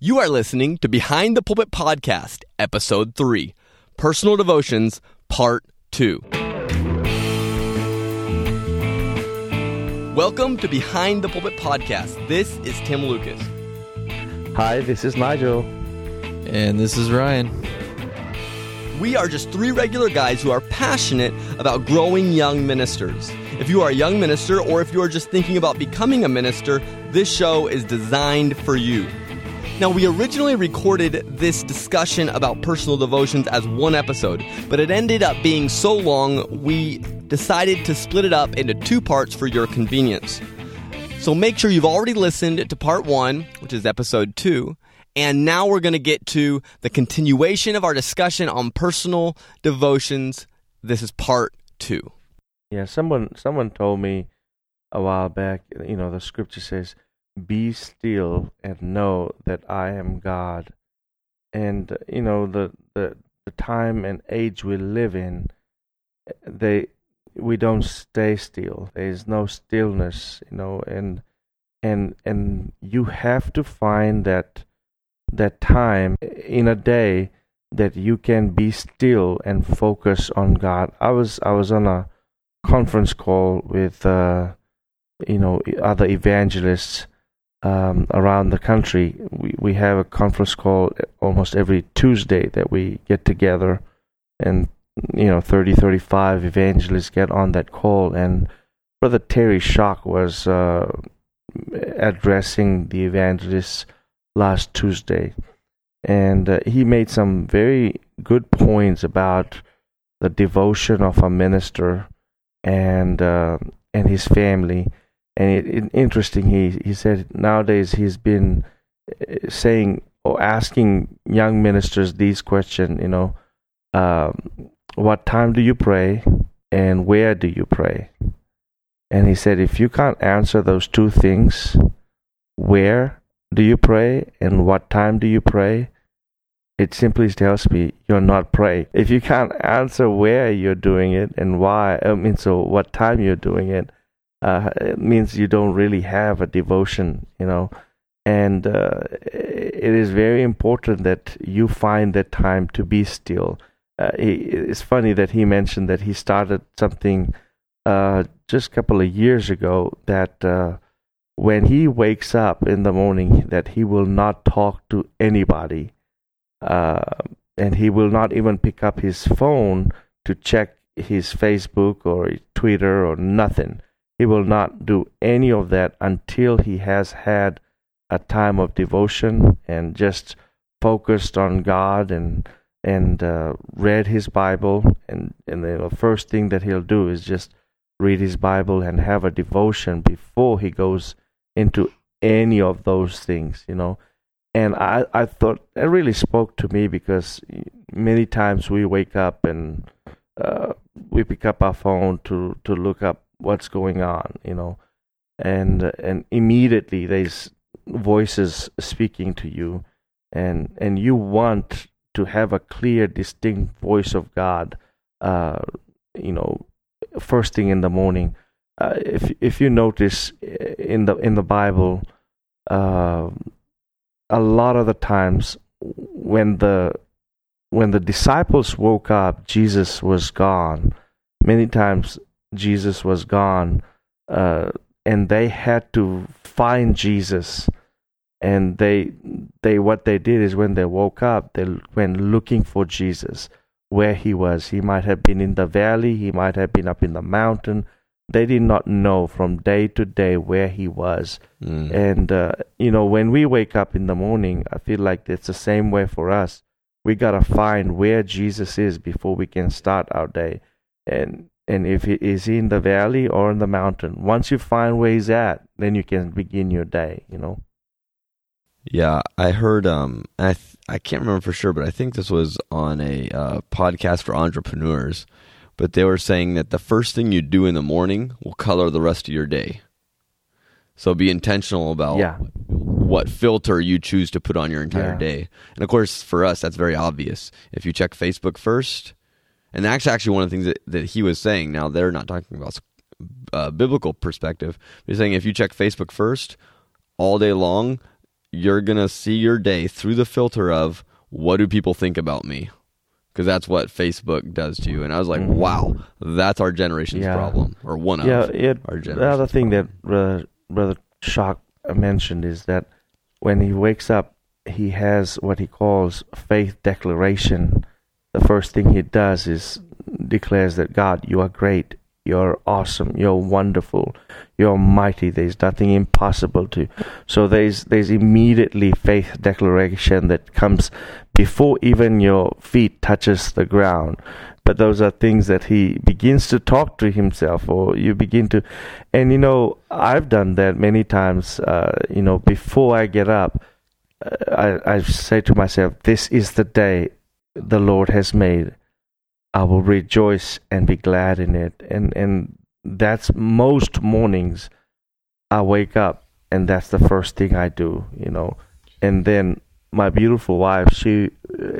You are listening to Behind the Pulpit Podcast, Episode 3 Personal Devotions, Part 2. Welcome to Behind the Pulpit Podcast. This is Tim Lucas. Hi, this is Nigel. And this is Ryan. We are just three regular guys who are passionate about growing young ministers. If you are a young minister or if you are just thinking about becoming a minister, this show is designed for you. Now, we originally recorded this discussion about personal devotions as one episode, but it ended up being so long, we decided to split it up into two parts for your convenience. So make sure you've already listened to part one, which is episode two, and now we're going to get to the continuation of our discussion on personal devotions. This is part two. Yeah, someone someone told me a while back, you know, the scripture says, be still and know that I am God. And you know the the the time and age we live in, they we don't stay still. There is no stillness, you know, and and and you have to find that that time in a day that you can be still and focus on God. I was I was on a conference call with uh, you know other evangelists um, around the country. We we have a conference call almost every Tuesday that we get together, and you know 30, 35 evangelists get on that call. And Brother Terry Shock was uh, addressing the evangelists last Tuesday, and uh, he made some very good points about the devotion of a minister and uh, and his family and it, it, interesting he he said nowadays he's been uh, saying or asking young ministers these questions you know um, what time do you pray and where do you pray and he said if you can't answer those two things where do you pray and what time do you pray it simply tells me you're not praying. If you can't answer where you're doing it and why, I mean, so what time you're doing it, uh, it means you don't really have a devotion, you know. And uh, it is very important that you find that time to be still. Uh, it's funny that he mentioned that he started something uh, just a couple of years ago that uh, when he wakes up in the morning, that he will not talk to anybody, uh, and he will not even pick up his phone to check his Facebook or Twitter or nothing he will not do any of that until he has had a time of devotion and just focused on God and and uh, read his Bible and and the first thing that he'll do is just read his Bible and have a devotion before he goes into any of those things, you know. And I I thought that really spoke to me because many times we wake up and uh, we pick up our phone to to look up what's going on, you know, and and immediately there's voices speaking to you, and and you want to have a clear, distinct voice of God, uh, you know, first thing in the morning. Uh, if if you notice uh, in the in the Bible, uh, a lot of the times when the when the disciples woke up, Jesus was gone. Many times Jesus was gone, uh, and they had to find Jesus. And they, they, what they did is when they woke up, they went looking for Jesus, where he was. He might have been in the valley, he might have been up in the mountain. They did not know from day to day where he was. Mm. And, uh, you know, when we wake up in the morning, I feel like it's the same way for us. We got to find where Jesus is before we can start our day. And and if he is he in the valley or in the mountain. Once you find where he's at then you can begin your day you know? Yeah i heard um i th- i can't remember for sure but i think this was on a uh, podcast for entrepreneurs but they were saying that the first thing you do in the morning will color the rest of your day. So be intentional about yeah. what filter you choose to put on your entire yeah. day. And of course for us that's very obvious. If you check facebook first and that's actually one of the things that, that he was saying. Now they're not talking about uh, biblical perspective. He's saying if you check Facebook first all day long, you're going to see your day through the filter of what do people think about me? Because that's what Facebook does to you. And I was like, Mhm. wow, that's our generation's Yeah. problem, or one of yeah, it, our the other generation's thing that. Brother, Brother Shock mentioned is that when he wakes up, he has what he calls faith declaration. The first thing he does is declares that God, you are great, you're awesome, you're wonderful, you're mighty. There's nothing impossible to. So there's there's immediately faith declaration that comes before even your feet touches the ground but those are things that he begins to talk to himself or you begin to and you know i've done that many times uh, you know before i get up uh, I, I say to myself this is the day the lord has made i will rejoice and be glad in it and and that's most mornings i wake up and that's the first thing i do you know and then my beautiful wife she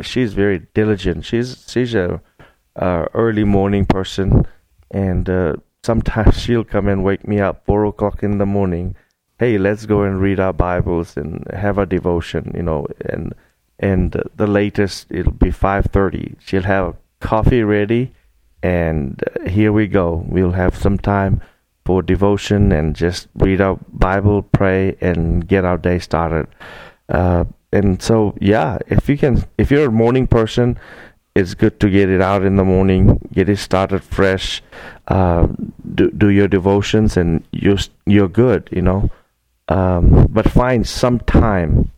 she's very diligent she's she's a uh, early morning person, and uh, sometimes she'll come and wake me up four o'clock in the morning. Hey, let's go and read our Bibles and have a devotion, you know. And and the latest it'll be five thirty. She'll have coffee ready, and uh, here we go. We'll have some time for devotion and just read our Bible, pray, and get our day started. Uh, and so, yeah, if you can, if you're a morning person, it's good to get it out in the morning, get it started fresh, uh, do do your devotions, and you're you're good, you know. Um, but find some time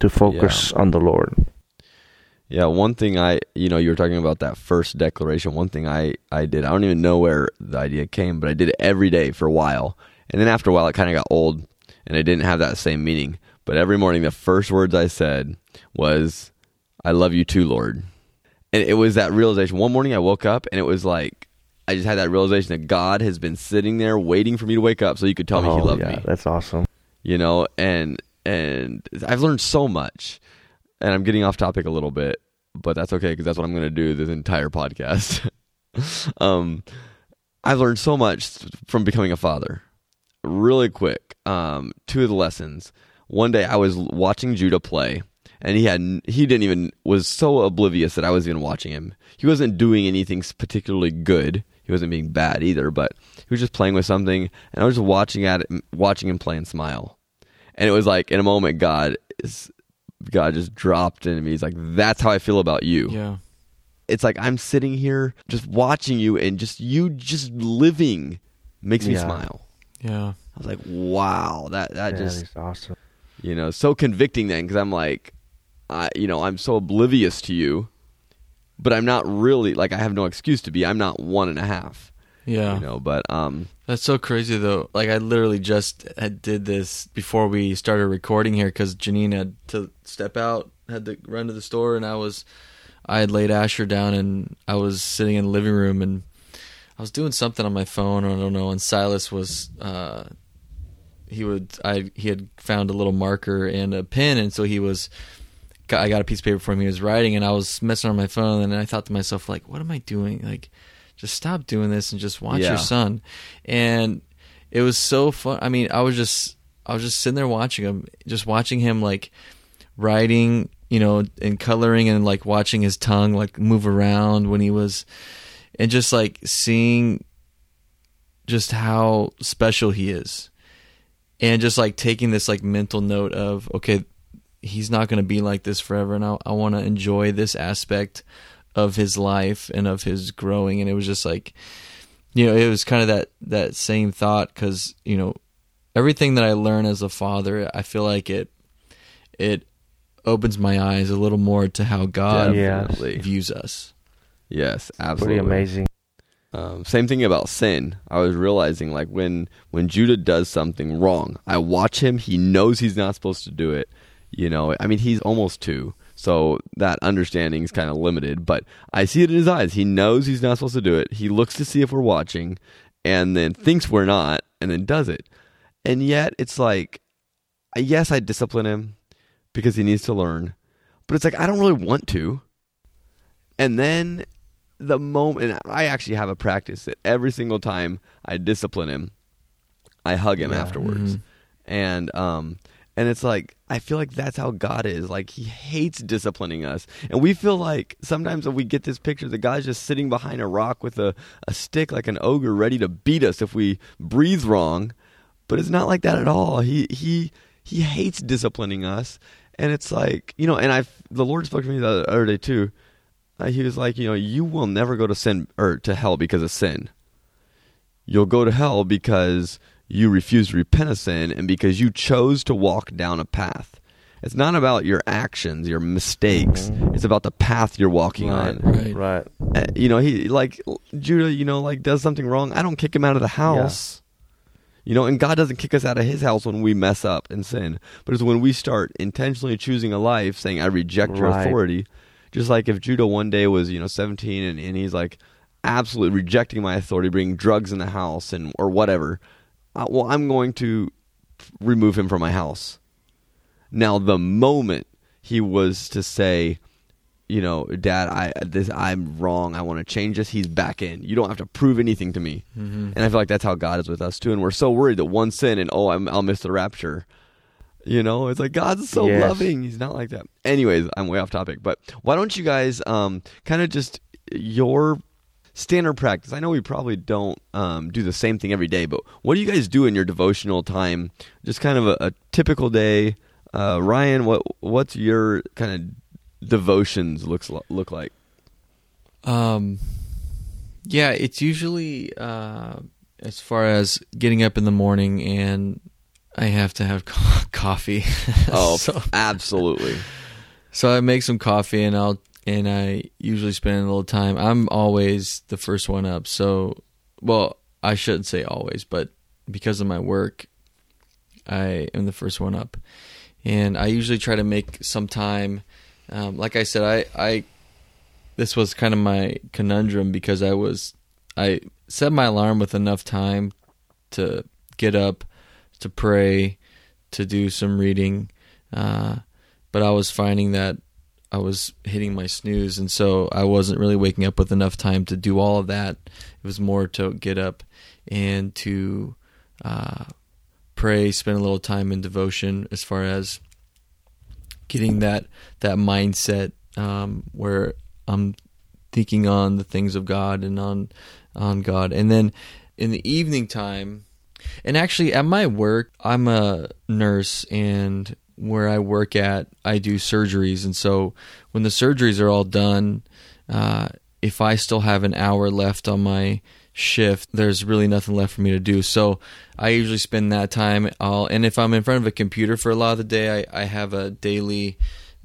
to focus on the Lord. Yeah, one thing I, you know, you were talking about that first declaration. One thing I, I did, I don't even know where the idea came, but I did it every day for a while. And then after a while, it kind of got old and it didn't have that same meaning. But every morning, the first words I said was, I love you too, Lord. And it was that realization. One morning, I woke up and it was like, I just had that realization that God has been sitting there waiting for me to wake up so you could tell me he Oh, loved yeah, me That's awesome. you know and and i've learned so much and i'm getting off topic a little bit but that's okay because that's what i'm going to do this entire podcast. Um i've learned so much from becoming a father. Really quick um two of the lessons. One day i was watching judah play and he had he didn't even was so oblivious that i was even watching him. He wasn't doing anything particularly good. He wasn't being bad either but he was just playing with something and i was just watching at it watching him play and smile and it was like in a moment god is god just dropped into me he's like that's how i feel about you Yeah. it's like i'm sitting here just watching you and just you just living makes me Yeah. smile Yeah. i was like wow that that That just awesome. you know so convicting then because i'm like i you know i'm so oblivious to you but i'm not really like i have no excuse to be i'm not one and a half Yeah. you know but um That's so crazy though. Like I literally just had did this before we started recording here because Janine had to step out, had to run to the store, and I was, I had laid Asher down and I was sitting in the living room and I was doing something on my phone or I don't know, and Silas was, uh, he would, I he had found a little marker and a pen, and so he was. I got a piece of paper for him. He was writing, and I was messing on my phone, and I thought to myself, like, what am I doing? Like, just stop doing this and just watch Yeah. your son. And it was so fun. I mean, I was just I was just sitting there watching him, just watching him like writing, you know, and coloring and like watching his tongue like move around when he was and just like seeing just how special he is. And just like taking this like mental note of okay, he's not going to be like this forever and I, I want to enjoy this aspect of his life and of his growing and it was just like you know it was kind of that that same thought cuz you know everything that I learn as a father I feel like it it opens my eyes a little more to how God Yeah. definitely. views us yes absolutely Pretty amazing. Um, same thing about sin. I was realizing like when when Judah does something wrong, I watch him. He knows he's not supposed to do it. You know, I mean, he's almost two, so that understanding is kind of limited. But I see it in his eyes. He knows he's not supposed to do it. He looks to see if we're watching, and then thinks we're not, and then does it. And yet, it's like, yes, I discipline him because he needs to learn, but it's like I don't really want to. And then the moment and I actually have a practice that every single time I discipline him, I hug him Yeah. afterwards. Mhm. And um And it's like I feel like that's how God is. Like he hates disciplining us. And we feel like sometimes when we get this picture the guy's just sitting behind a rock with a, a stick like an ogre ready to beat us if we breathe wrong. But it's not like that at all. He he he hates disciplining us. And it's like, you know, and I the Lord spoke to me the other day too. Uh, he was like, you know, you will never go to sin or to hell because of sin. You'll go to hell because you refuse to repent of sin and because you chose to walk down a path. It's not about your actions, your mistakes. It's about the path you're walking Right. on. Right. Right. Uh, you know, he like Judah, you know, like does something wrong. I don't kick him out of the house. You know, and God doesn't kick us out of his house when we mess up and sin. But it's when we start intentionally choosing a life saying, I reject your Right. authority. Just like if Judah one day was, you know, 17 and, and he's like absolutely rejecting my authority, bringing drugs in the house and or whatever. Uh, well, I'm going to remove him from my house. Now, the moment he was to say, you know, Dad, I this I'm wrong. I want to change this. He's back in. You don't have to prove anything to me. Mm-hmm. And I feel like that's how God is with us too. And we're so worried that one sin and oh, I'm, I'll miss the rapture. You know, it's like God's so Yes. loving. He's not like that. Anyways, I'm way off topic. But why don't you guys um kind of just your standard practice? I know we probably don't um, do the same thing every day, but what do you guys do in your devotional time? Just kind of a, a typical day. Uh, Ryan, what what's your kind of devotions looks lo- look like? Um, yeah, it's usually uh, as far as getting up in the morning and I have to have co- coffee. Oh, so, absolutely. so I make some coffee and I'll and I usually spend a little time. I'm always the first one up. So, well, I shouldn't say always, but because of my work, I am the first one up, and I usually try to make some time. Um, like I said, I, I this was kind of my conundrum because I was I set my alarm with enough time to get up, to pray, to do some reading, uh, but I was finding that I was hitting my snooze, and so I wasn't really waking up with enough time to do all of that. It was more to get up and to uh, pray, spend a little time in devotion, as far as getting that that mindset um, where I'm thinking on the things of God and on on God, and then in the evening time, and actually at my work, I'm a nurse and where I work at, I do surgeries, and so when the surgeries are all done, uh, if I still have an hour left on my shift, there's really nothing left for me to do. So I usually spend that time. I'll and if I'm in front of a computer for a lot of the day, I, I have a daily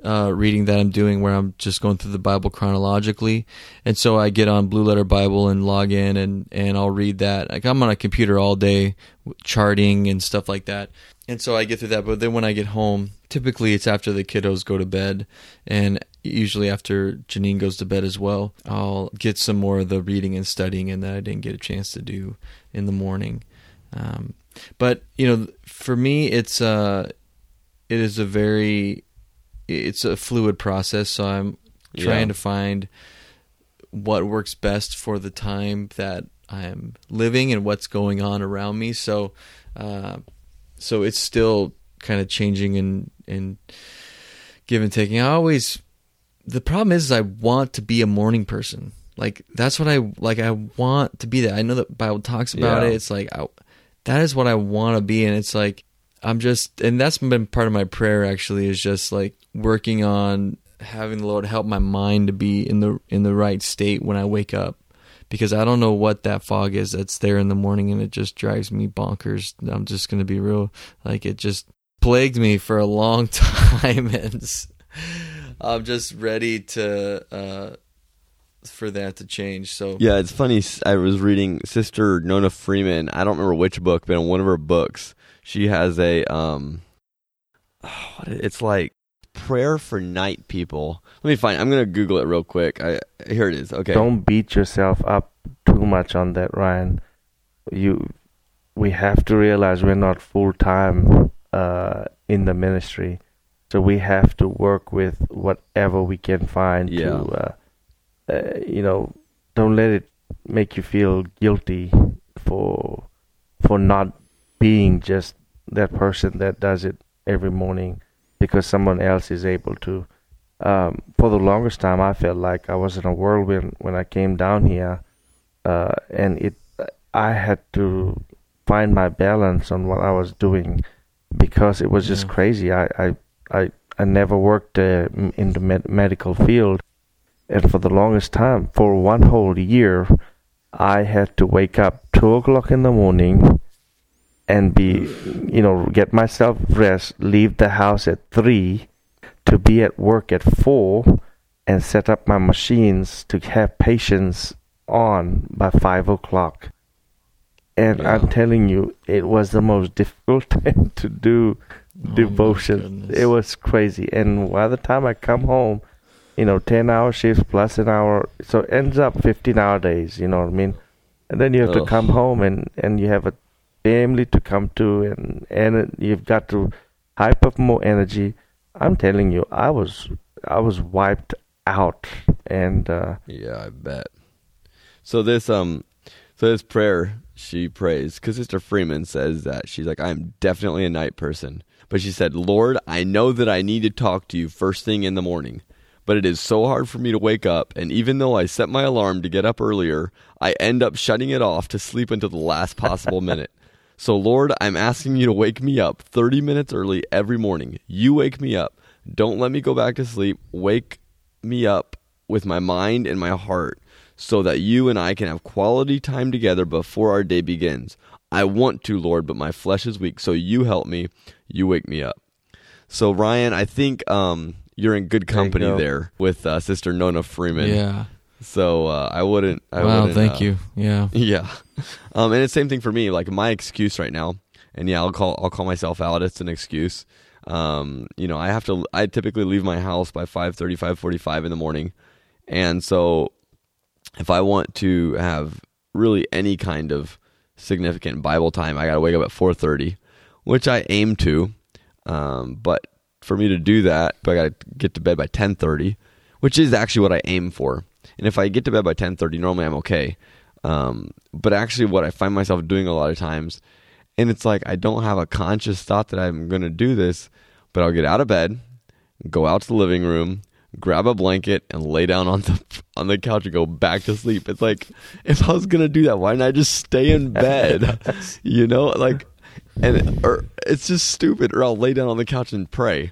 uh, reading that I'm doing where I'm just going through the Bible chronologically, and so I get on Blue Letter Bible and log in and and I'll read that. Like I'm on a computer all day, charting and stuff like that, and so I get through that. But then when I get home, typically it's after the kiddos go to bed, and usually after Janine goes to bed as well, I'll get some more of the reading and studying and that I didn't get a chance to do in the morning. Um, but you know, for me, it's uh, it is a very it's a fluid process. So I'm trying Yeah. to find what works best for the time that I'm living and what's going on around me. So, uh, so it's still kind of changing and and give and taking. I always the problem is, I want to be a morning person. Like that's what I like. I want to be that. I know that Bible talks about Yeah. it. It's like I, that is what I want to be, and it's like I'm just, and that's been part of my prayer. Actually, is just like working on having the Lord help my mind to be in the in the right state when I wake up, because I don't know what that fog is that's there in the morning, and it just drives me bonkers. I'm just gonna be real. Like it just plagued me for a long time, and I'm just ready to uh, for that to change. So Yeah, it's funny. I was reading Sister Nona Freeman. I don't remember which book, but in one of her books, she has a um, it's like prayer for night people. Let me find. I'm gonna Google it real quick. I here it is. Okay. Don't beat yourself up too much on that, Ryan. You, we have to realize we're not full time uh, in the ministry, so we have to work with whatever we can find Yeah. to, uh, uh, you know, don't let it make you feel guilty for for not being just that person that does it every morning because someone else is able to. Um, for the longest time, I felt like I was in a whirlwind when I came down here, uh, and it I had to find my balance on what I was doing because it was just Yeah. crazy. I I I, I never worked uh, in the med- medical field, and for the longest time, for one whole year, I had to wake up two o'clock in the morning and be, you know, get myself dressed, leave the house at three, to be at work at four, and set up my machines to have patients on by five o'clock. And Yeah. I'm telling you, it was the most difficult time to do Oh devotion. It was crazy. And by the time I come home, you know, 10 hour shifts plus an hour, so it ends up 15 hour days, you know what I mean? And then you have to come home and, and you have a family to come to and, and you've got to hype up more energy. I'm telling you, I was, I was wiped out and, uh, Yeah, I bet. So this um, so this prayer she prays because Sister Freeman says that she's like I'm definitely a night person, but she said, Lord, I know that I need to talk to you first thing in the morning, but it is so hard for me to wake up, and even though I set my alarm to get up earlier, I end up shutting it off to sleep until the last possible minute. So Lord, I'm asking you to wake me up 30 minutes early every morning. You wake me up. Don't let me go back to sleep. Wake me up with my mind and my heart so that you and I can have quality time together before our day begins. I want to, Lord, but my flesh is weak, so you help me. You wake me up. So Ryan, I think um, you're in good There company go. there with uh, Sister Nona Freeman. Yeah. So uh, I wouldn't. I wow. wouldn't, Thank uh, you. Yeah. yeah. Um, and it's the same thing for me. Like my excuse right now, and yeah, I'll call I'll call myself out. It's an excuse. Um, you know, I have to. I typically leave my house by 5:30, 5:45 in the morning, and so if I want to have really any kind of significant Bible time, I got to wake up at 4:30, which I aim to. Um, but for me to do that, I got to get to bed by 10:30, which is actually what I aim for. And if I get to bed by 10:30, normally I'm okay. Um, but actually, what I find myself doing a lot of times, and it's like I don't have a conscious thought that I'm going to do this, but I'll get out of bed, go out to the living room, grab a blanket, and lay down on the on the couch and go back to sleep. It's like if I was going to do that, why didn't I just stay in bed? you know, like, and or it's just stupid. Or I'll lay down on the couch and pray,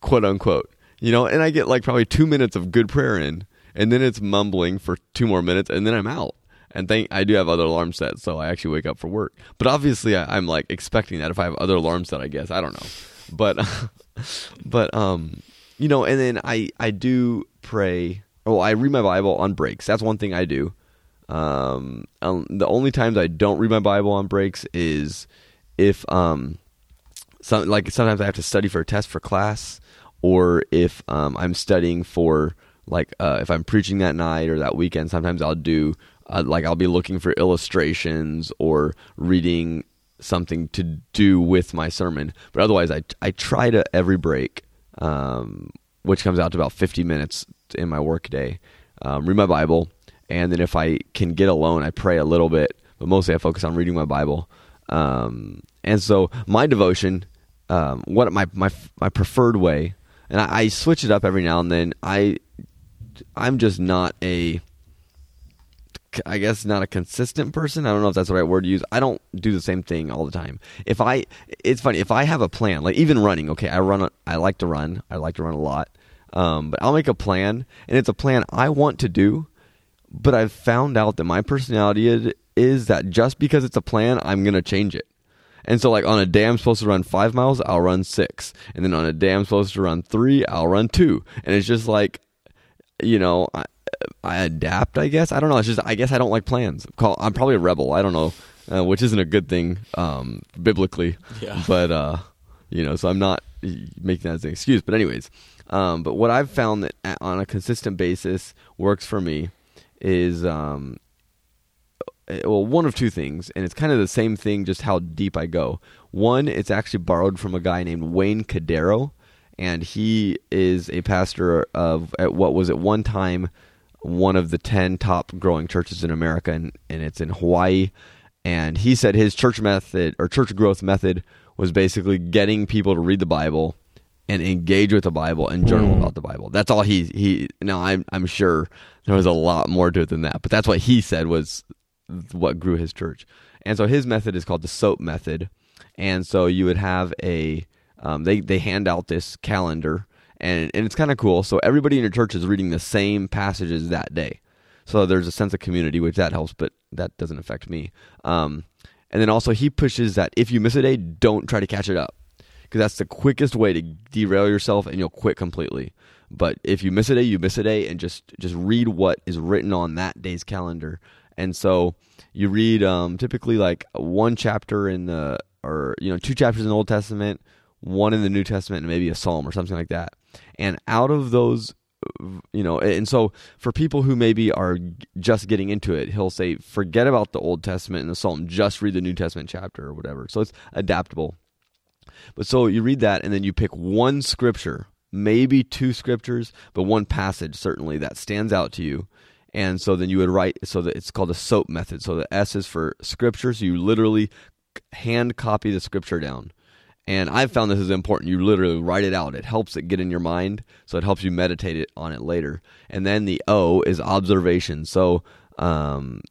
quote unquote. You know, and I get like probably two minutes of good prayer in, and then it's mumbling for two more minutes, and then I'm out. And thank I do have other alarms set, so I actually wake up for work. But obviously, I, I'm like expecting that if I have other alarms set, I guess I don't know. But but um, you know, and then I I do pray. Oh, I read my Bible on breaks. That's one thing I do. Um, um, the only times I don't read my Bible on breaks is if um, some like sometimes I have to study for a test for class, or if um, I'm studying for like uh, if I'm preaching that night or that weekend. Sometimes I'll do uh, like I'll be looking for illustrations or reading something to do with my sermon. But otherwise, I I try to every break, um, which comes out to about 50 minutes in my work day, um, read my Bible, and then if I can get alone, I pray a little bit. But mostly, I focus on reading my Bible. Um, and so my devotion, um, what my my my preferred way, and I, I switch it up every now and then. I I'm just not a I guess not a consistent person. I don't know if that's the right word to use. I don't do the same thing all the time. If I, it's funny. If I have a plan, like even running, okay, I run. I like to run. I like to run a lot. Um, but I'll make a plan, and it's a plan I want to do. But I've found out that my personality is, is that just because it's a plan, I'm gonna change it. And so, like on a day I'm supposed to run five miles, I'll run six, and then on a day I'm supposed to run three, I'll run two, and it's just like, you know, I, I adapt. I guess I don't know. It's just I guess I don't like plans. Call I'm probably a rebel. I don't know, uh, which isn't a good thing um, biblically. Yeah. But uh, you know, so I'm not making that as an excuse. But anyways, um, but what I've found that on a consistent basis works for me is um, uh, well, one of two things, and it's kind of the same thing, just how deep I go. One, it's actually borrowed from a guy named Wayne Cordeiro, and he is a pastor of at what was at one time one of the 10 top growing churches in America, and, and it's in Hawaii. And he said his church method or church growth method was basically getting people to read the Bible and engage with the Bible and journal Mm. about the Bible. That's all he he. Now I'm I'm sure there was a lot more to it than that, but that's what he said was what grew his church. And so his method is called the SOAP method. And so you would have a um, they they hand out this calendar and and it's kind of cool. So everybody in your church is reading the same passages that day. So there's a sense of community, which that helps, but that doesn't affect me. Um, and then also he pushes that if you miss a day, don't try to catch it up because that's the quickest way to derail yourself and you'll quit completely. But if you miss a day, you miss a day, and just just read what is written on that day's calendar. And so you read um, typically like one chapter in the or you know two chapters in the Old Testament, one in the New Testament, and maybe a psalm or something like that. And out of those you know and so for people who maybe are just getting into it he'll say forget about the old testament and the psalm just read the new testament chapter or whatever. So it's adaptable. But so you read that and then you pick one scripture maybe two scriptures but one passage certainly that stands out to you. And so then you would write so that it's called a soap method. So the s is for scripture so you literally hand copy the scripture down and I've found this is important. You literally write it out. It helps it get in your mind, so it helps you meditate it on it later. And then the O is observation. So um,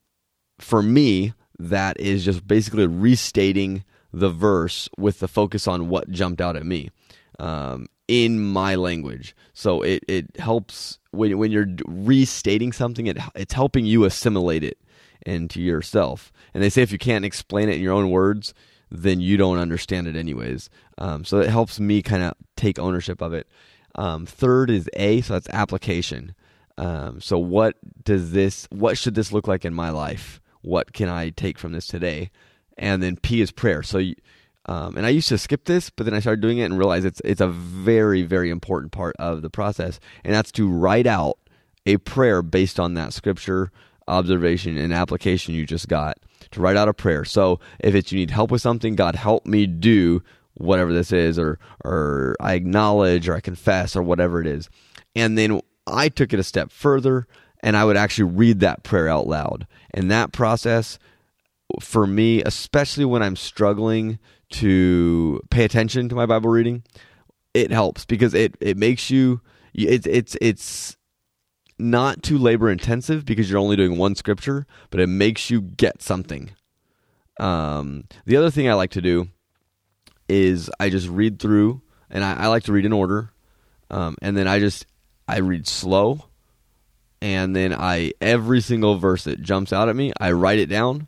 for me, that is just basically restating the verse with the focus on what jumped out at me um, in my language. So it, it helps when, when you're restating something, it, it's helping you assimilate it into yourself. And they say if you can't explain it in your own words, then you don't understand it anyways. Um, so it helps me kind of take ownership of it. Um, third is A, so that's application. Um, so what does this? What should this look like in my life? What can I take from this today? And then P is prayer. So, um, and I used to skip this, but then I started doing it and realized it's it's a very very important part of the process, and that's to write out a prayer based on that scripture observation and application you just got to write out a prayer. So if it's you need help with something, God help me do whatever this is, or or I acknowledge or I confess or whatever it is. And then I took it a step further and I would actually read that prayer out loud. And that process for me, especially when I'm struggling to pay attention to my Bible reading, it helps because it, it makes you it's it's it's not too labor intensive because you're only doing one scripture, but it makes you get something. Um, the other thing I like to do is I just read through, and I, I like to read in order, um, and then I just I read slow, and then I every single verse that jumps out at me, I write it down,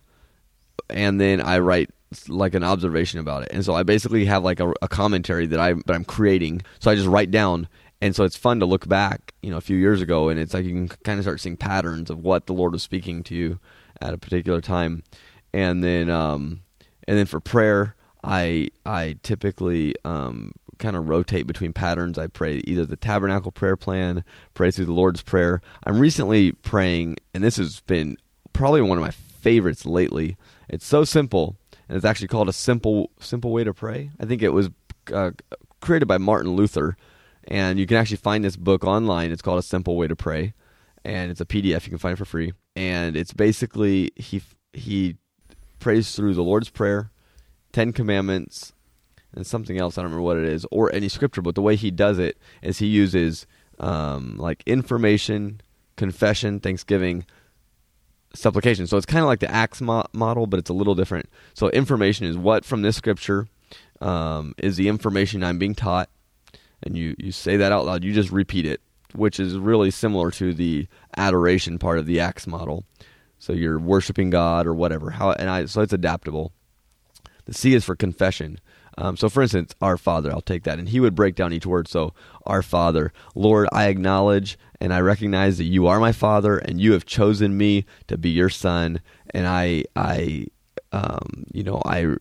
and then I write like an observation about it, and so I basically have like a, a commentary that I that I'm creating. So I just write down and so it's fun to look back, you know, a few years ago, and it's like you can kind of start seeing patterns of what the Lord was speaking to you at a particular time, and then um, and then for prayer, I I typically um, kind of rotate between patterns. I pray either the Tabernacle prayer plan, pray through the Lord's prayer. I'm recently praying, and this has been probably one of my favorites lately. It's so simple, and it's actually called a simple simple way to pray. I think it was uh, created by Martin Luther and you can actually find this book online. It's called A Simple Way to Pray, and it's a PDF you can find it for free. And it's basically he he prays through the Lord's Prayer, Ten Commandments, and something else. I don't remember what it is, or any scripture. But the way he does it is he uses um, like information, confession, thanksgiving, supplication. So it's kind of like the Acts mo- model, but it's a little different. So information is what from this scripture um, is the information I'm being taught and you you say that out loud you just repeat it which is really similar to the adoration part of the acts model. So you're worshiping god or whatever. How and i so it's adaptable. The c is for confession. Um, so for instance our father i'll take that. And he would break down each word. So our father lord i acknowledge and i recognize that you are my father and you have chosen me to be your son. And i i um, you know i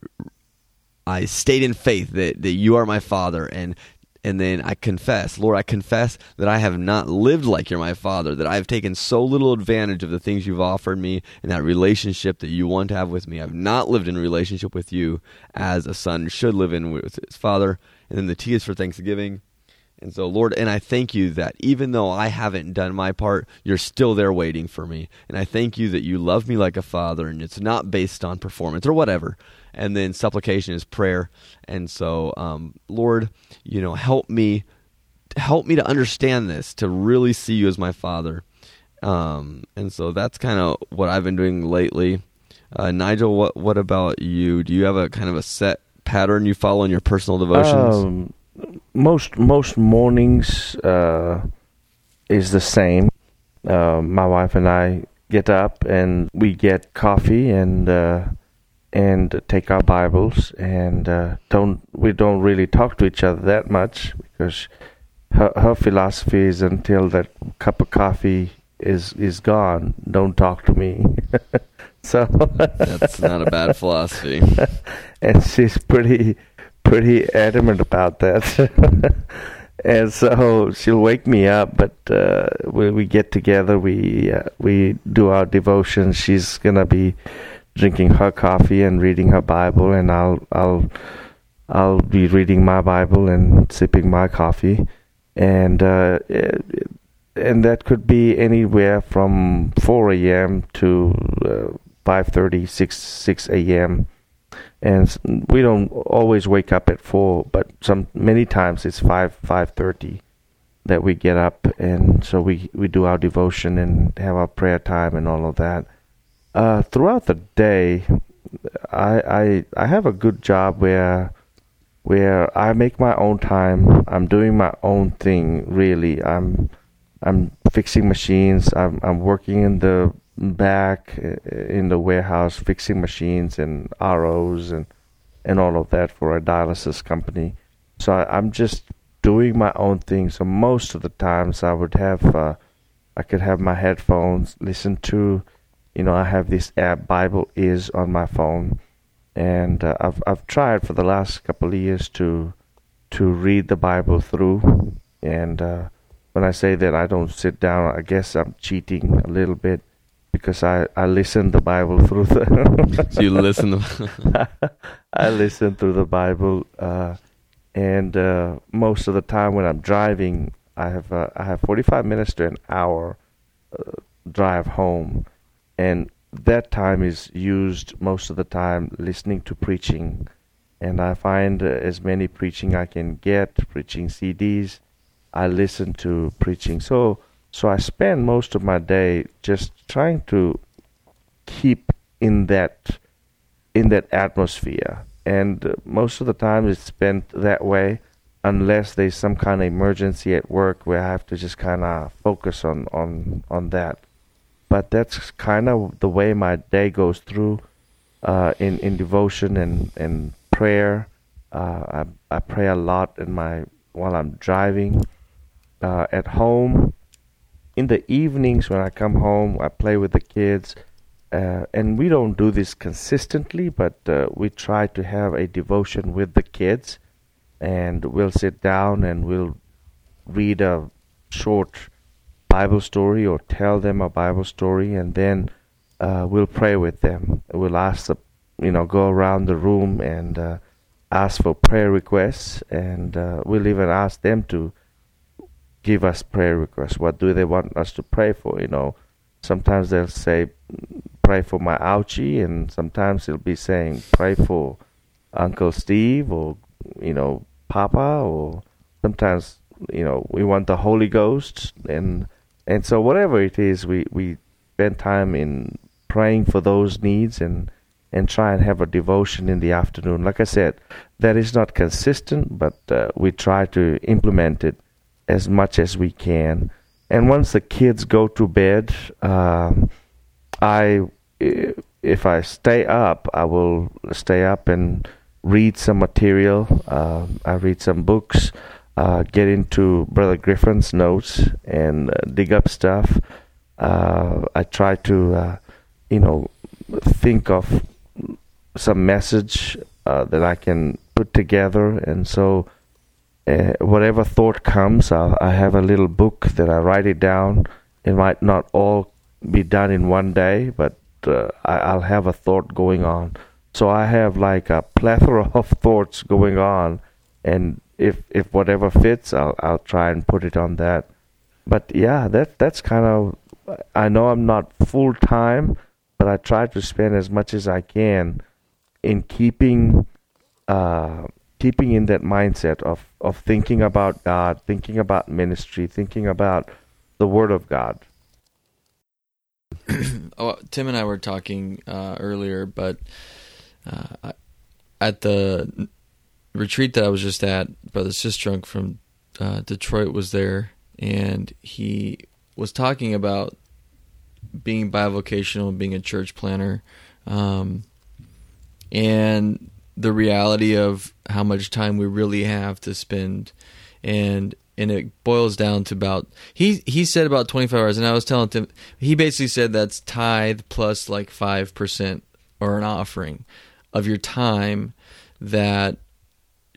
I stayed in faith that, that you are my father and and then I confess, Lord, I confess that I have not lived like you're my father, that I have taken so little advantage of the things you've offered me and that relationship that you want to have with me. I've not lived in relationship with you as a son should live in with his father. And then the T is for thanksgiving. And so, Lord, and I thank you that even though I haven't done my part, you're still there waiting for me. And I thank you that you love me like a father and it's not based on performance or whatever. And then supplication is prayer. And so, um, Lord, you know, help me, help me to understand this, to really see you as my father. Um, and so that's kind of what I've been doing lately. Uh, Nigel, what what about you? Do you have a kind of a set pattern you follow in your personal devotions? Um, most most mornings uh, is the same. Uh, my wife and I get up and we get coffee and uh, and take our Bibles and uh, don't we don't really talk to each other that much because her her philosophy is until that cup of coffee is is gone, don't talk to me. so that's not a bad philosophy. and she's pretty pretty adamant about that. and so she'll wake me up, but uh, when we get together, we uh, we do our devotion. She's gonna be drinking her coffee and reading her Bible, and I'll I'll I'll be reading my Bible and sipping my coffee, and uh, and that could be anywhere from 4 a.m. to uh, 5:30, 6 6 a.m and we don't always wake up at four, but some many times it's five five thirty that we get up, and so we we do our devotion and have our prayer time and all of that. Uh, throughout the day, I I I have a good job where where I make my own time. I'm doing my own thing. Really, I'm I'm fixing machines. I'm I'm working in the back in the warehouse fixing machines and ROs and and all of that for a dialysis company. So I, am just doing my own thing. So most of the times I would have uh, I could have my headphones, listen to, you know, I have this app Bible.is on my phone, and uh, I've I've tried for the last couple of years to to read the Bible through, and uh, when I say that I don't sit down, I guess I'm cheating a little bit because I, I listen the Bible through the so you listen the I listen through the Bible uh, and uh, most of the time when I'm driving I have uh, I have 45 minutes to an hour uh, drive home and that time is used most of the time listening to preaching. And I find uh, as many preaching I can get preaching CDs I listen to preaching. So so I spend most of my day just trying to keep in that in that atmosphere, and uh, most of the time it's spent that way, unless there's some kind of emergency at work where I have to just kind of focus on on on that. But that's kind of the way my day goes through uh, in in devotion and and prayer. Uh, I I pray a lot in my while I'm driving. Uh, at home, in the evenings when I come home, I play with the kids. Uh, and we don't do this consistently, but uh, we try to have a devotion with the kids. And we'll sit down and we'll read a short Bible story or tell them a Bible story, and then uh, we'll pray with them. We'll ask the, you know, go around the room and uh, ask for prayer requests, and uh, we'll even ask them to give us prayer requests. What do they want us to pray for? You know, sometimes they'll say, pray for my ouchie, and sometimes they'll be saying, pray for Uncle Steve or, you know, Papa, or sometimes, you know, we want the Holy Ghost. And, and so whatever it is, we, we spend time in praying for those needs and, and try and have a devotion in the afternoon. Like I said, that is not consistent, but uh, we try to implement it as much as we can. And once the kids go to bed, um, I if I stay up, I will stay up and read some material. Uh, I read some books, uh, get into Brother Griffin's notes, and uh, dig up stuff. Uh, I try to, uh, you know, think of some message that I can put together, and so uh, whatever thought comes, I, I have a little book that I write it down. It might not all be done in one day, but uh, I, I'll have a thought going on. So I have like a plethora of thoughts going on, and if if whatever fits, I'll I'll try and put it on that. But yeah, that that's kind of. I know I'm not full time, but I try to spend as much as I can in keeping uh, keeping in that mindset of of thinking about God, thinking about ministry, thinking about the Word of God. oh, Tim and I were talking uh, earlier, but uh, at the retreat that I was just at, Brother Sistrunk from uh, Detroit was there, and he was talking about being bivocational being a church planner, um, and the reality of how much time we really have to spend, and and it boils down to about he he said about 25 hours and i was telling him he basically said that's tithe plus like 5% or an offering of your time that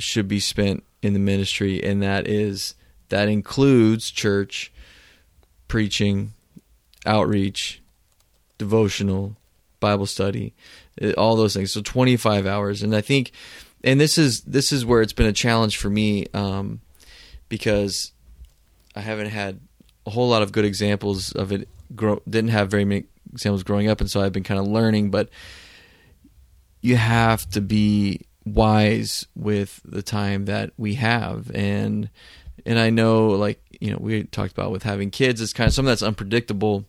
should be spent in the ministry and that is that includes church preaching outreach devotional bible study eh, all those things so 25 hours and i think and this is this is where it's been a challenge for me um, because I haven't had a whole lot of good examples of it. Grow, didn't have very many examples growing up, and so I've been kind of learning. But you have to be wise with the time that we have, and and I know, like you know, we talked about with having kids, it's kind of something that's unpredictable.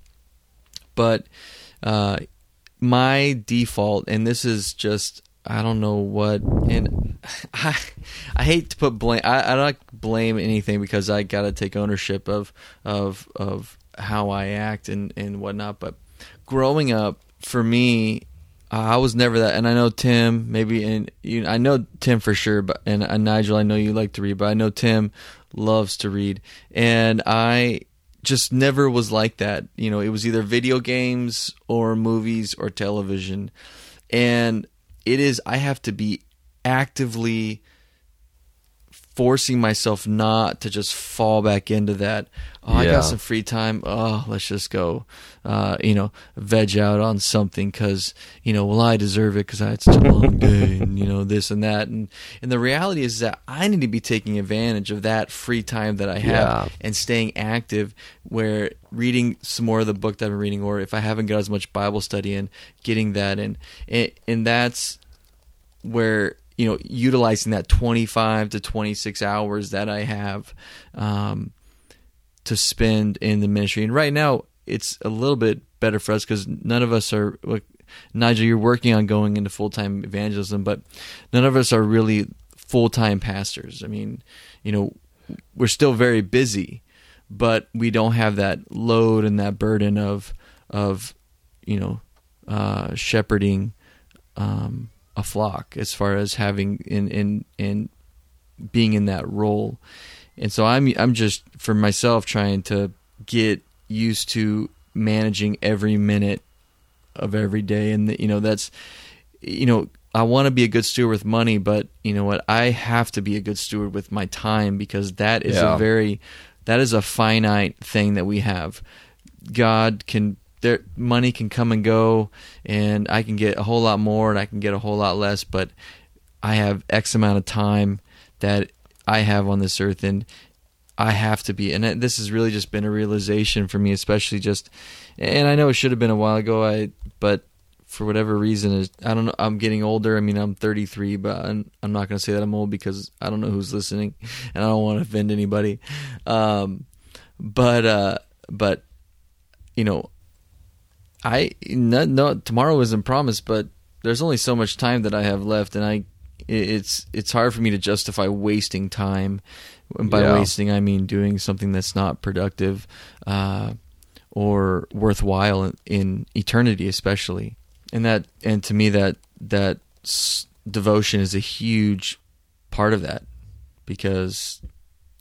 But uh, my default, and this is just I don't know what, and I I hate to put blame. I, I don't blame anything because I got to take ownership of of of how I act and and whatnot. But growing up, for me, Uh, I was never that. And I know Tim, maybe, and you, I know Tim for sure. But and, and Nigel, I know you like to read, but I know Tim loves to read, and I just never was like that. You know, it was either video games or movies or television, and it is I have to be actively forcing myself not to just fall back into that. Oh, yeah. I got some free time. Oh, let's just go, uh, you know, veg out on something because you know, well, I deserve it because I had such a long day, and you know, this and that. And and the reality is that I need to be taking advantage of that free time that I have yeah. and staying active. Where reading some more of the book that I'm reading, or if I haven't got as much Bible study in, getting that in, and, and that's where you know utilizing that 25 to 26 hours that I have um, to spend in the ministry. And right now, it's a little bit better for us because none of us are. Like, Nigel, you're working on going into full time evangelism, but none of us are really full time pastors. I mean, you know, we're still very busy, but we don't have that load and that burden of of you know uh, shepherding um, a flock as far as having in in in being in that role. And so I'm I'm just for myself trying to get used to managing every minute of every day and you know that's you know I want to be a good steward with money but you know what I have to be a good steward with my time because that is yeah. a very that is a finite thing that we have. God can there money can come and go and I can get a whole lot more and I can get a whole lot less but I have x amount of time that I have on this earth and I have to be and this has really just been a realization for me especially just and I know it should have been a while ago I but for whatever reason is I don't know I'm getting older I mean I'm 33 but I'm, I'm not going to say that I'm old because I don't know who's listening and I don't want to offend anybody um, but uh, but you know I no, no tomorrow isn't promised, but there's only so much time that I have left, and I it's it's hard for me to justify wasting time. And by yeah. wasting, I mean doing something that's not productive uh, or worthwhile in, in, eternity, especially. And that and to me that that s- devotion is a huge part of that because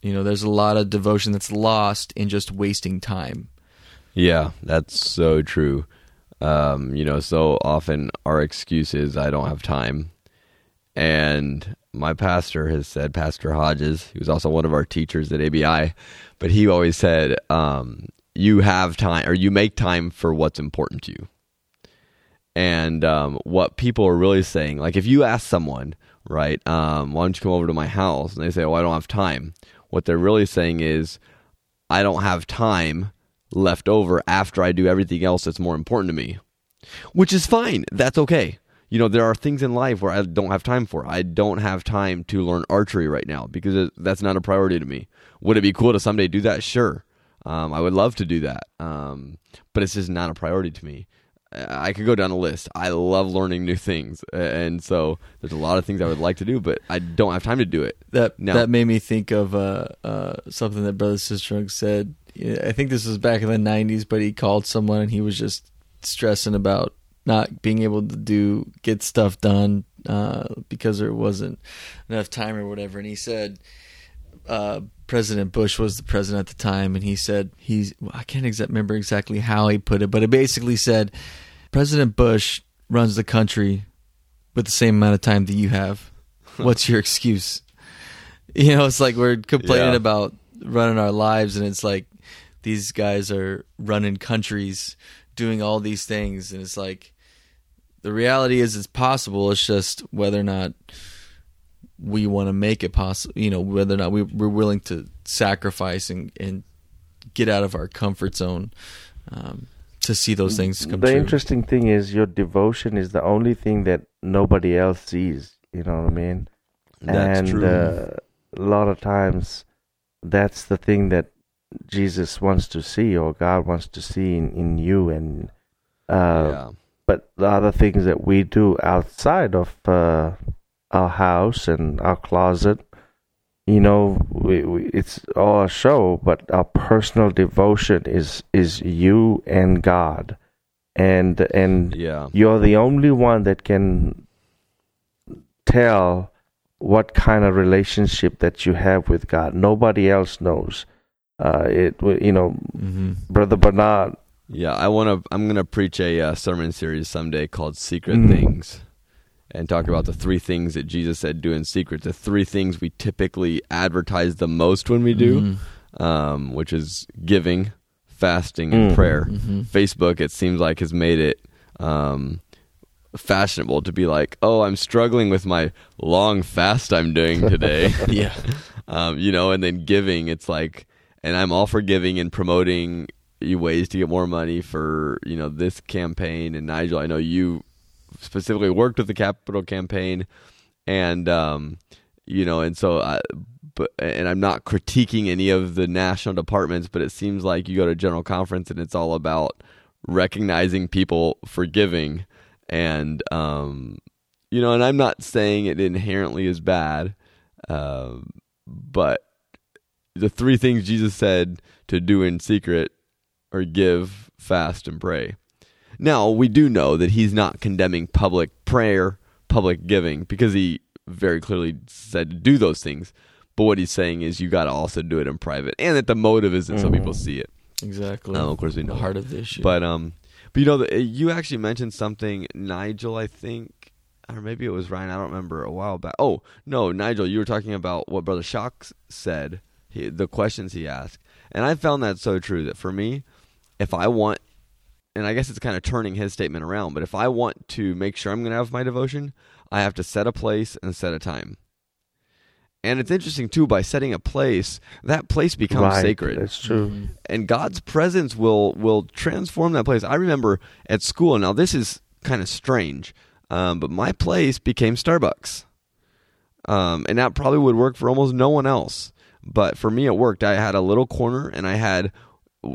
you know there's a lot of devotion that's lost in just wasting time yeah, that's so true. Um, you know, so often our excuse is I don't have time. And my pastor has said, Pastor Hodges, he was also one of our teachers at ABI, but he always said, um, you have time or you make time for what's important to you. And um, what people are really saying, like if you ask someone, right? Um, why don't you come over to my house? And they say, oh, I don't have time. What they're really saying is, I don't have time left over after I do everything else that's more important to me, which is fine. That's okay. You know, there are things in life where I don't have time for. I don't have time to learn archery right now because that's not a priority to me. Would it be cool to someday do that? Sure. Um, I would love to do that. Um, but it's just not a priority to me. I could go down a list. I love learning new things, and so there's a lot of things I would like to do, but I don't have time to do it. That that made me think of uh, uh, something that Brother Sistrunk said. I think this was back in the '90s, but he called someone and he was just stressing about not being able to do get stuff done uh, because there wasn't enough time or whatever. And he said uh, President Bush was the president at the time, and he said he's I can't exa- remember exactly how he put it, but it basically said President Bush runs the country with the same amount of time that you have. What's your excuse? You know, it's like we're complaining Yeah. about running our lives, and it's like these guys are running countries, doing all these things, and it's like the reality is it's possible. It's just whether or not we want to make it possible. You know, whether or not we, we're willing to sacrifice and, and get out of our comfort zone um, to see those things come the true. interesting thing is your devotion is the only thing that nobody else sees. You know what I mean? That's and true. Uh, a lot of times, that's the thing that Jesus wants to see, or God wants to see in, in you. And uh, yeah. but the other things that we do outside of uh, our house and our closet, you know, we, we, it's all a show. But our personal devotion is is you and God, and and Yeah. you're the only one that can tell what kind of relationship that you have with God. Nobody else knows. Uh, it you know, hmm brother Bernard. Yeah, I want to. I'm going to preach a uh, sermon series someday called "Secret Mm. Things," and talk about the three things that Jesus said do in secret. The three things we typically advertise the most when we do, Mhm. um, which is giving, fasting, and Mm. prayer. Mhm. Facebook, it seems like, has made it um, fashionable to be like, "Oh, I'm struggling with my long fast I'm doing today." Yeah. um, you know, and then giving, it's like, and I'm all for giving and promoting you ways to get more money for you know this campaign. And Nigel, I know you specifically worked with the capital campaign, and um, you know, and so I. But and I'm not critiquing any of the national departments, but it seems like you go to a general conference and it's all about recognizing people for giving, and um, you know, and I'm not saying it inherently is bad, um, but the three things Jesus said to do in secret are give, fast, and pray. Now, we do know that he's not condemning public prayer, public giving, because he very clearly said to do those things. But what he's saying is you got to also do it in private, and that the motive isn't so Mhm. people see it. Exactly. Um, of course, we know the heart of the issue. But um, but you know, the, you actually mentioned something, Nigel. I think, or maybe it was Ryan. I don't remember. A while back. Oh no, Nigel, you were talking about what Brother Shock said. He, the questions he asked, and I found that so true. That for me, if I want, and I guess it's kind of turning his statement around. But if I want to make sure I'm going to have my devotion, I have to set a place and set a time. And it's interesting too. By setting a place, that place becomes right, sacred That's true. Mhm. and God's presence will will transform that place. I remember at school. Now this is kind of strange, um, but my place became Starbucks, um, and that probably would work for almost no one else. But for me, it worked. I had a little corner, and I had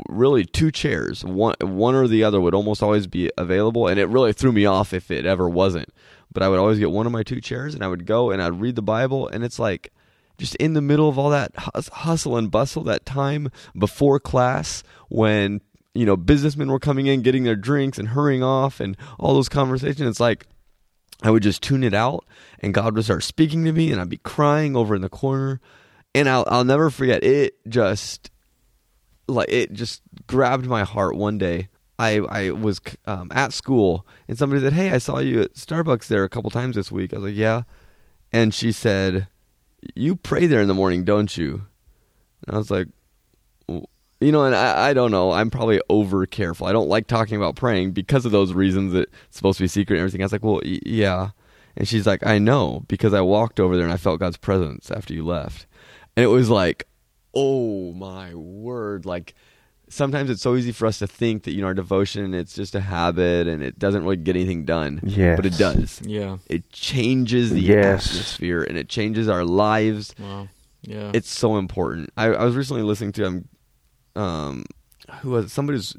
really two chairs. One one or the other would almost always be available, and it really threw me off if it ever wasn't. But I would always get one of my two chairs, and I would go and I'd read the Bible, and it's like just in the middle of all that hustle and bustle, that time before class when you know businessmen were coming in, getting their drinks and hurrying off, and all those conversations. It's like I would just tune it out, and God would start speaking to me, and I'd be crying over in the corner, and I'll I'll never forget it. Just like it just grabbed my heart one day. I I was um, at school, and somebody said, "Hey, I saw you at Starbucks there a couple times this week." I was like, "Yeah," and she said, "You pray there in the morning, don't you?" And I was like, "W- "You know," and I, I don't know. I'm probably over careful. I don't like talking about praying because of those reasons that it's supposed to be secret and everything. I was like, "Well, y- yeah," And she's like, I know because I walked over there and I felt God's presence after you left. And it was like, oh my word. Like, sometimes it's so easy for us to think that, you know, our devotion, it's just a habit and it doesn't really get anything done. Yes. But it does. Yeah. It changes the Yes. atmosphere and it changes our lives. Wow. Yeah. It's so important. I, I was recently listening to um, um, who was somebody was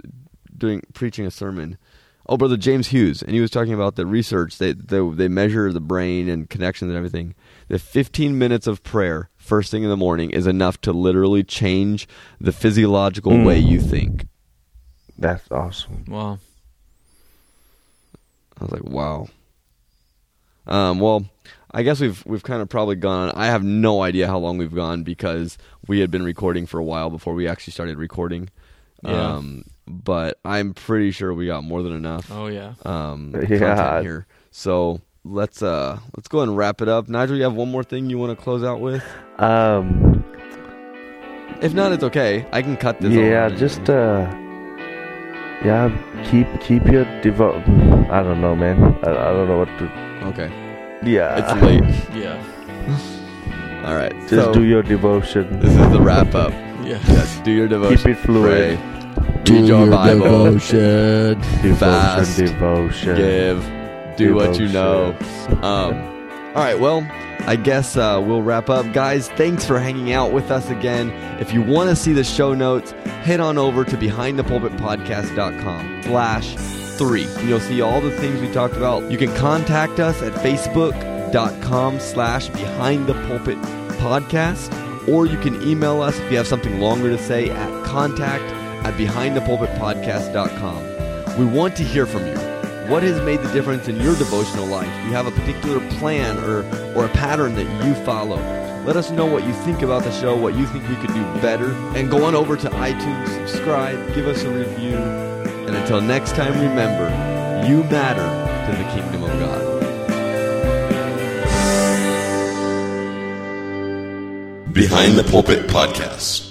doing preaching a sermon. Oh, brother James Hughes, and he was talking about the research. They they, they measure the brain and connections and everything. the 15 minutes of prayer first thing in the morning is enough to literally change the physiological Mm. way you think. That's awesome. wow. I was like, wow. Um, well, I guess we've we've kind of probably gone. I have no idea how long we've gone because we had been recording for a while before we actually started recording. Yeah. Um, but I'm pretty sure we got more than enough Oh yeah. um, Yeah. content here. So let's uh let's go ahead and wrap it up. Nigel, you have one more thing you want to close out with? Um, If not, it's okay. I can cut this. yeah, just uh, yeah, keep keep your devo. I don't know, man. I, I don't know what to. okay. Yeah, It's late. Yeah. All right. Just so do your devotion. this is the wrap up. Yeah. Yes, do your devotion. Keep it fluid. Pray. Read your Bible. devotion. Devotion, Fast. devotion. give, do what you know. Um, all right, well, I guess uh, we'll wrap up. Guys, thanks for hanging out with us again. If you want to see the show notes, head on over to behindthepulpitpodcast.com slash three. You'll see all the things we talked about. You can contact us at facebook.com slash behind the pulpit podcast, or you can email us if you have something longer to say at contact at behindthepulpitpodcast.com. We want to hear from you. What has made the difference in your devotional life? You have a particular plan or, or a pattern that you follow? Let us know what you think about the show, what you think we could do better. And go on over to iTunes, subscribe, give us a review. And until next time, remember, you matter to the kingdom of God. Behind the Pulpit Podcast.